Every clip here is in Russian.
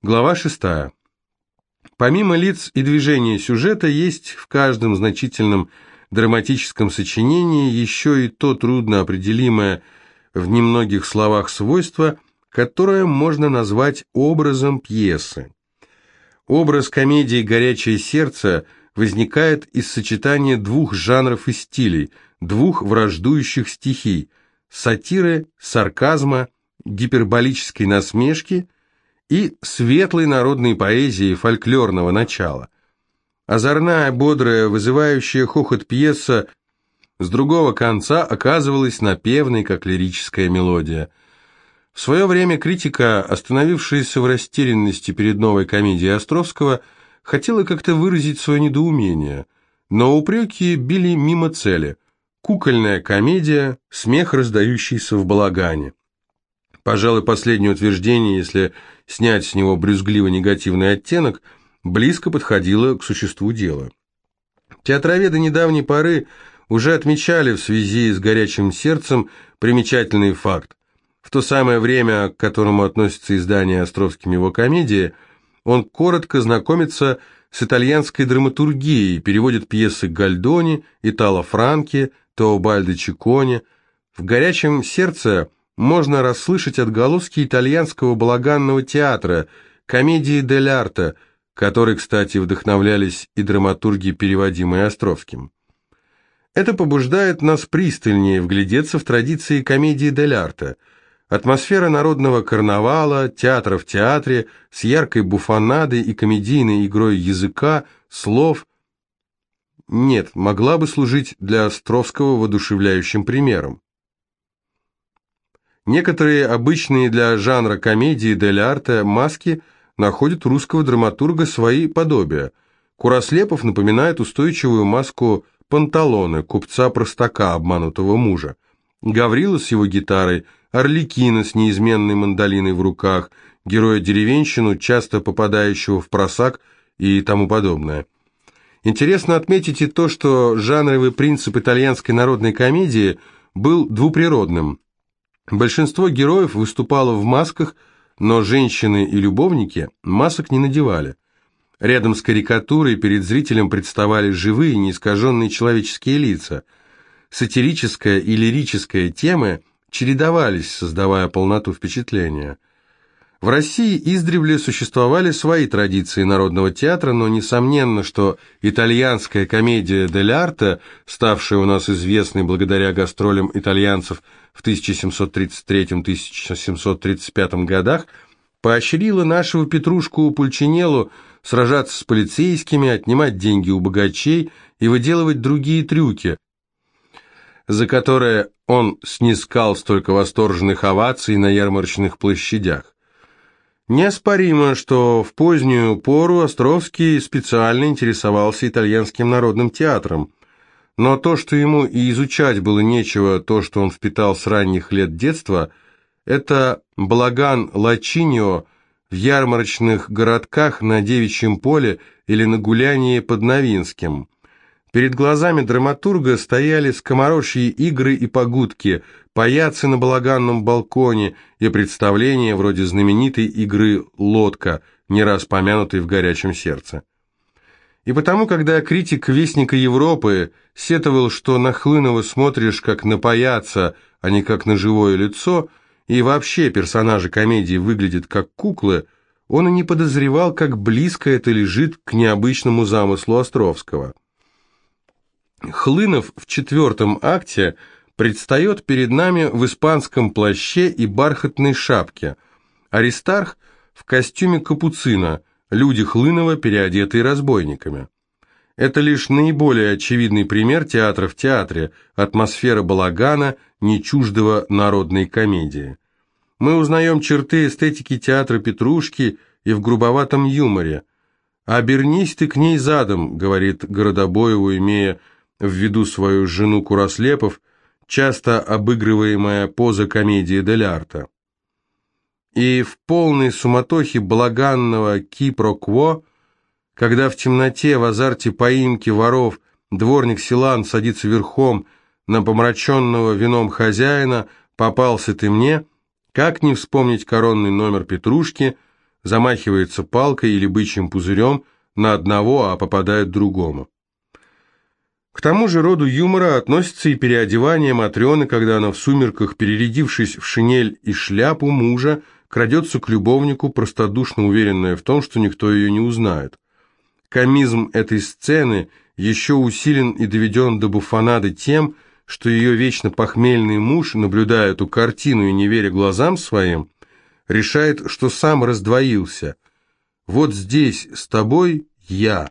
Глава 6. Помимо лиц и движения сюжета, есть в каждом значительном драматическом сочинении еще и то трудно определимое в немногих словах свойство, которое можно назвать образом пьесы. Образ комедии «Горячее сердце» возникает из сочетания двух жанров и стилей, двух враждующих стихий – сатиры, сарказма, гиперболической насмешки и светлой народной поэзии фольклорного начала. Озорная, бодрая, вызывающая хохот пьеса с другого конца оказывалась напевной, как лирическая мелодия – в свое время критика, остановившаяся в растерянности перед новой комедией Островского, хотела как-то выразить свое недоумение, но упреки били мимо цели. Кукольная комедия, смех, раздающийся в балагане. Пожалуй, последнее утверждение, если снять с него брюзгливо-негативный оттенок, близко подходило к существу дела. Театроведы недавней поры уже отмечали в связи с горячим сердцем примечательный факт. В то самое время, к которому относится издание Островским его комедии, он коротко знакомится с итальянской драматургией, переводит пьесы Гальдони, Итало Франки, Теобальдо Чикони. В «Горячем сердце» можно расслышать отголоски итальянского балаганного театра, комедии дель арте, которой, кстати, вдохновлялись и драматурги, переводимые Островским. Это побуждает нас пристальнее вглядеться в традиции комедии дель арте – Атмосфера народного карнавала, театра в театре, с яркой буфонадой и комедийной игрой языка, слов. Нет, могла бы служить для Островского воодушевляющим примером. Некоторые обычные для жанра комедии дель арте маски находят у русского драматурга свои подобия. Курослепов напоминает устойчивую маску панталоны, купца-простака, обманутого мужа. Гаврила с его гитарой – Орликина с неизменной мандолиной в руках, героя-деревенщину, часто попадающего в просак и тому подобное. Интересно отметить и то, что жанровый принцип итальянской народной комедии был двуприродным. Большинство героев выступало в масках, но женщины и любовники масок не надевали. Рядом с карикатурой перед зрителем представали живые, неискаженные человеческие лица. Сатирическая и лирическая темы чередовались, создавая полноту впечатления. В России издревле существовали свои традиции народного театра, но несомненно, что итальянская комедия дель арте, ставшая у нас известной благодаря гастролям итальянцев в 1733-1735 годах, поощрила нашего Петрушку Пульчинеллу сражаться с полицейскими, отнимать деньги у богачей и выделывать другие трюки, за которые он снискал столько восторженных оваций на ярмарочных площадях. Неоспоримо, что в позднюю пору Островский специально интересовался итальянским народным театром, но то, что ему и изучать было нечего, то, что он впитал с ранних лет детства, это балаган Лачиньо в ярмарочных городках на Девичьем поле или на гулянии под Новинским – Перед глазами драматурга стояли скоморожьи игры и погудки, паяцы на балаганном балконе и представления вроде знаменитой игры «Лодка», не раз помянутой в «Горячем сердце». И потому, когда критик Вестника Европы сетовал, что на Хлынова смотришь как на паяца, а не как на живое лицо, и вообще персонажи комедии выглядят как куклы, он и не подозревал, как близко это лежит к необычному замыслу Островского. Хлынов в четвертом акте предстает перед нами в испанском плаще и бархатной шапке. Аристарх в костюме капуцина, люди Хлынова, переодетые разбойниками. Это лишь наиболее очевидный пример театра в театре, атмосфера балагана, не чуждого народной комедии. Мы узнаем черты эстетики театра Петрушки и в грубоватом юморе. «Обернись ты к ней задом», — говорит Городобоеву, имея в виду свою жену Курослепов, часто обыгрываемая поза комедии дель арта. И в полной суматохе благанного кипро-кво, когда в темноте в азарте поимки воров дворник Силан садится верхом на помраченного вином хозяина, попался ты мне, как не вспомнить коронный номер Петрушки, замахивается палкой или бычьим пузырем на одного, а попадает другому. К тому же роду юмора относится и переодевание Матрены, когда она в сумерках, перерядившись в шинель и шляпу мужа, крадется к любовнику, простодушно уверенная в том, что никто ее не узнает. Комизм этой сцены еще усилен и доведен до буфонады тем, что ее вечно похмельный муж, наблюдая эту картину и не веря глазам своим, решает, что сам раздвоился. Вот здесь с тобой я,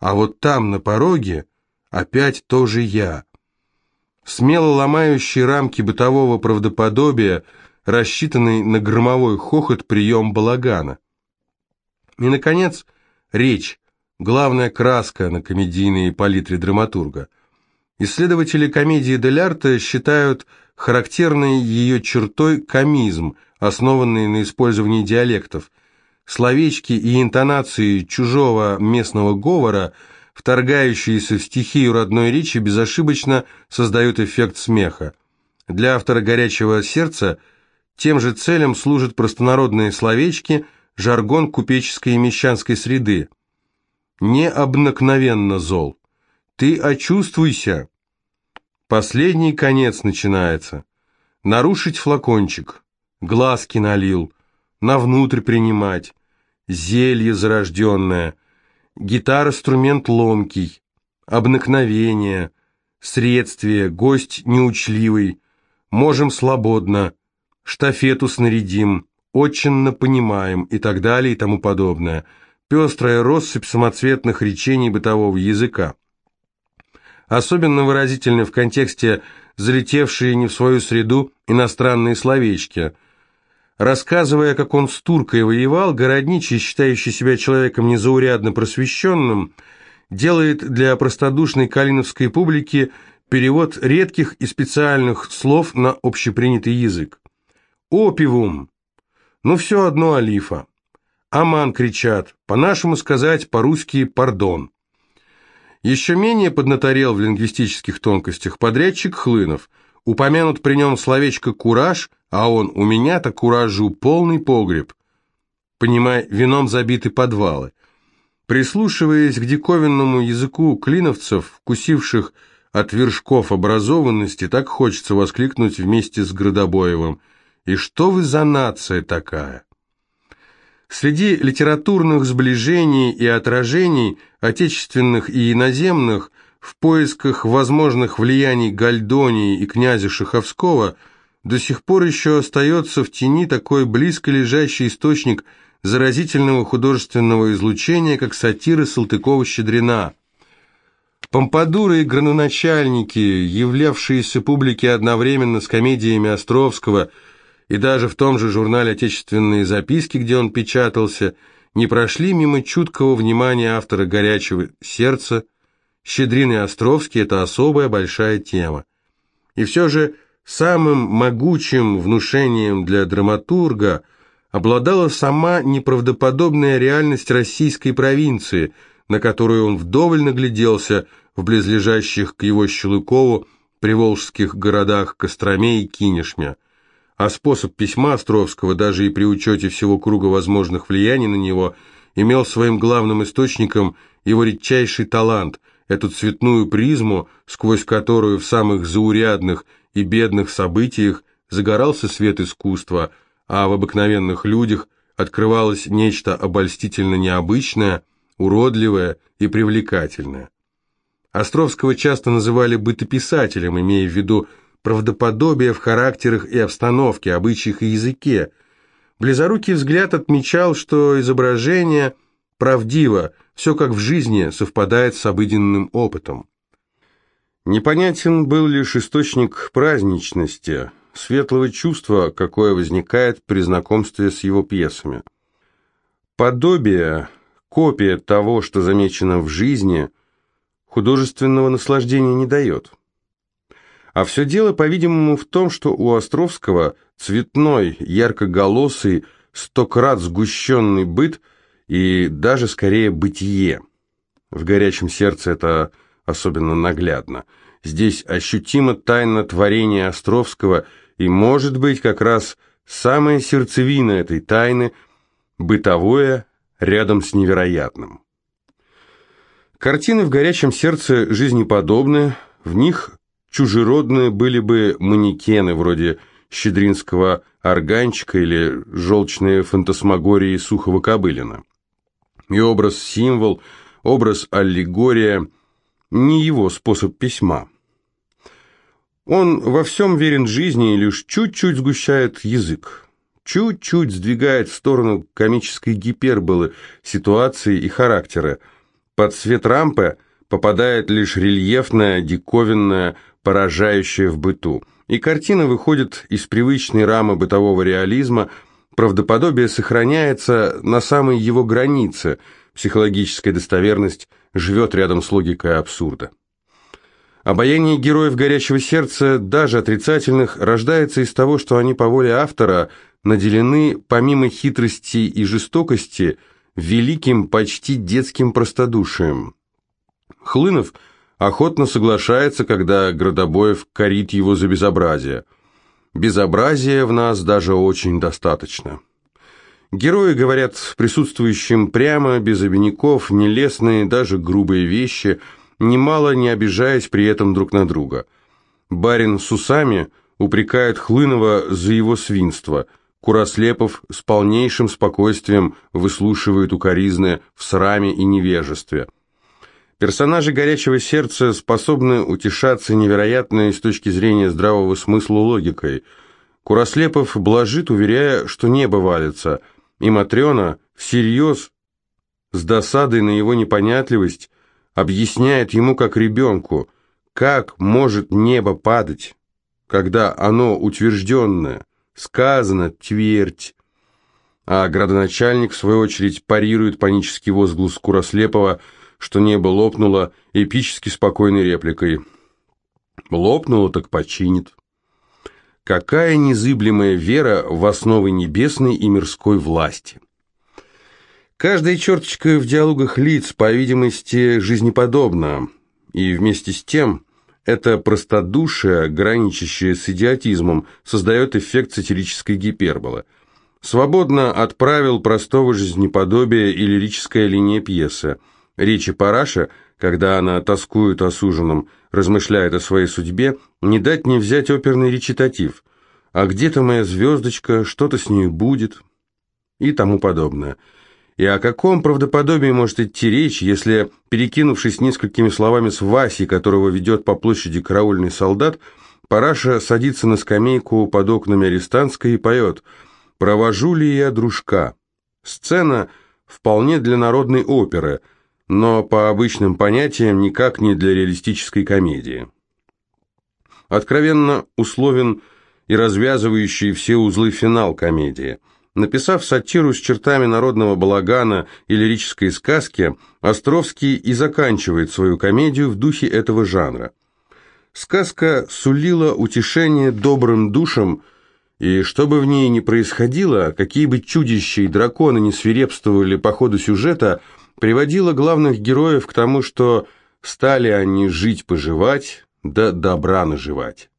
а вот там на пороге опять тоже я. Смело ломающий рамки бытового правдоподобия, рассчитанный на громовой хохот прием балагана. И, наконец, речь, главная краска на комедийной палитре драматурга. Исследователи комедии Дель считают характерной ее чертой комизм, основанный на использовании диалектов. Словечки и интонации чужого местного говора – вторгающиеся в стихию родной речи, безошибочно создают эффект смеха. Для автора «Горячего сердца» тем же целям служат простонародные словечки, жаргон купеческой и мещанской среды. «Необыкновенно зол! Ты очувствуйся!» Последний конец начинается. Нарушить флакончик, глазки налил, на внутрь принимать, зелье зарожденное – Гитара-инструмент ломкий, обыкновение, средствие, гость неучливый, можем свободно, штафету снарядим, очень понимаем и так далее и тому подобное. Пестрая россыпь самоцветных речений бытового языка. Особенно выразительны в контексте залетевшие не в свою среду иностранные словечки – Рассказывая, как он с туркой воевал, Городничий, считающий себя человеком незаурядно просвещенным, делает для простодушной калиновской публики перевод редких и специальных слов на общепринятый язык. «Опивум!» Ну, все одно алифа. «Аман!» кричат, по-нашему сказать, по-русски «пардон». Еще менее поднаторел в лингвистических тонкостях подрядчик Хлынов. Упомянут при нем словечко «кураж», а он «у меня-то куражу полный погреб». Понимай, вином забиты подвалы. Прислушиваясь к диковинному языку клиновцев, вкусивших от вершков образованности, так хочется воскликнуть вместе с Градобоевым. «И что вы за нация такая?» Среди литературных сближений и отражений, отечественных и иноземных, в поисках возможных влияний Гальдонии и князя Шаховского – до сих пор еще остается в тени такой близко лежащий источник заразительного художественного излучения, как сатира Салтыкова-Щедрина. Помпадуры и граноначальники, являвшиеся публике одновременно с комедиями Островского и даже в том же журнале «Отечественные записки», где он печатался, не прошли мимо чуткого внимания автора «Горячего сердца». Щедрин и Островский – это особая большая тема. И все же – Самым могучим внушением для драматурга обладала сама неправдоподобная реальность российской провинции, на которую он вдоволь нагляделся в близлежащих к его Щелыкову приволжских городах Костроме и Кинешме. А способ письма Островского, даже и при учете всего круга возможных влияний на него, имел своим главным источником его редчайший талант, эту цветную призму, сквозь которую в самых заурядных – и бедных событиях загорался свет искусства, а в обыкновенных людях открывалось нечто обольстительно необычное, уродливое и привлекательное. Островского часто называли бытописателем, имея в виду правдоподобие в характерах и обстановке, обычаях и языке. Близорукий взгляд отмечал, что изображение правдиво, все как в жизни совпадает с обыденным опытом. Непонятен был лишь источник праздничности, светлого чувства, какое возникает при знакомстве с его пьесами. Подобие, копия того, что замечено в жизни, художественного наслаждения не дает. А все дело, по-видимому, в том, что у Островского цветной, яркоголосый, стократ сгущенный быт и даже скорее бытие. В горячем сердце это особенно наглядно. Здесь ощутимо тайна творения Островского, и, может быть, как раз самая сердцевина этой тайны Бытовое рядом с невероятным. Картины в горячем сердце жизнеподобны, в них чужеродные были бы манекены вроде щедринского органчика или желчные фантасмагории Сухого Кобылина. И образ-символ, образ-аллегория – не его способ письма. Он во всем верен жизни и лишь чуть-чуть сгущает язык, чуть-чуть сдвигает в сторону комической гиперболы ситуации и характера. Под свет рампы попадает лишь рельефное, диковинное, поражающее в быту – и картина выходит из привычной рамы бытового реализма, правдоподобие сохраняется на самой его границе, психологическая достоверность живет рядом с логикой абсурда. Обаяние героев «Горящего сердца», даже отрицательных, рождается из того, что они по воле автора наделены, помимо хитрости и жестокости, великим, почти детским простодушием. Хлынов – охотно соглашается, когда Градобоев корит его за безобразие. Безобразия в нас даже очень достаточно. Герои говорят присутствующим прямо, без обиняков, нелестные, даже грубые вещи, немало не обижаясь при этом друг на друга. Барин с усами упрекает Хлынова за его свинство. Курослепов с полнейшим спокойствием выслушивает укоризны в сраме и невежестве – Персонажи «Горячего сердца» способны утешаться невероятной с точки зрения здравого смысла логикой. Курослепов блажит, уверяя, что небо валится, и Матрена всерьез, с досадой на его непонятливость, объясняет ему как ребенку, как может небо падать, когда оно утвержденное, сказано «твердь». А градоначальник, в свою очередь, парирует панический возглас Курослепова – что небо лопнуло эпически спокойной репликой. Лопнуло, так починит. Какая незыблемая вера в основы небесной и мирской власти. Каждая черточка в диалогах лиц, по видимости, жизнеподобна, и вместе с тем это простодушие, граничащее с идиотизмом, создает эффект сатирической гиперболы. Свободно от правил простого жизнеподобия и лирическая линия пьесы – Речи Параша, когда она тоскует о суженом, размышляет о своей судьбе, не дать не взять оперный речитатив. «А где-то моя звездочка, что-то с ней будет» и тому подобное. И о каком правдоподобии может идти речь, если, перекинувшись несколькими словами с Васей, которого ведет по площади караульный солдат, Параша садится на скамейку под окнами арестантской и поет «Провожу ли я дружка?» Сцена вполне для народной оперы – но по обычным понятиям никак не для реалистической комедии. Откровенно условен и развязывающий все узлы финал комедии. Написав сатиру с чертами народного балагана и лирической сказки, Островский и заканчивает свою комедию в духе этого жанра. Сказка сулила утешение добрым душам, и что бы в ней ни происходило, какие бы чудища и драконы не свирепствовали по ходу сюжета – приводила главных героев к тому, что стали они жить-поживать, да добра наживать.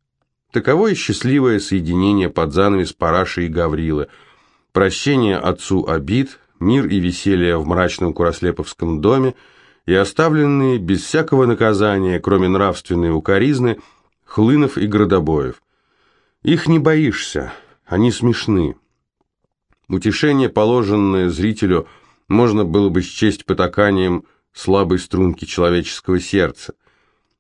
Таково и счастливое соединение под занавес Параши и Гаврилы, прощение отцу обид, мир и веселье в мрачном Курослеповском доме и оставленные без всякого наказания, кроме нравственной укоризны, хлынов и градобоев. Их не боишься, они смешны. Утешение, положенное зрителю – можно было бы счесть потаканием слабой струнки человеческого сердца.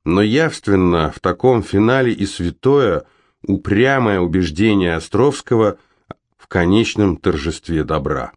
Но явственно в таком финале и святое, упрямое убеждение Островского в конечном торжестве добра.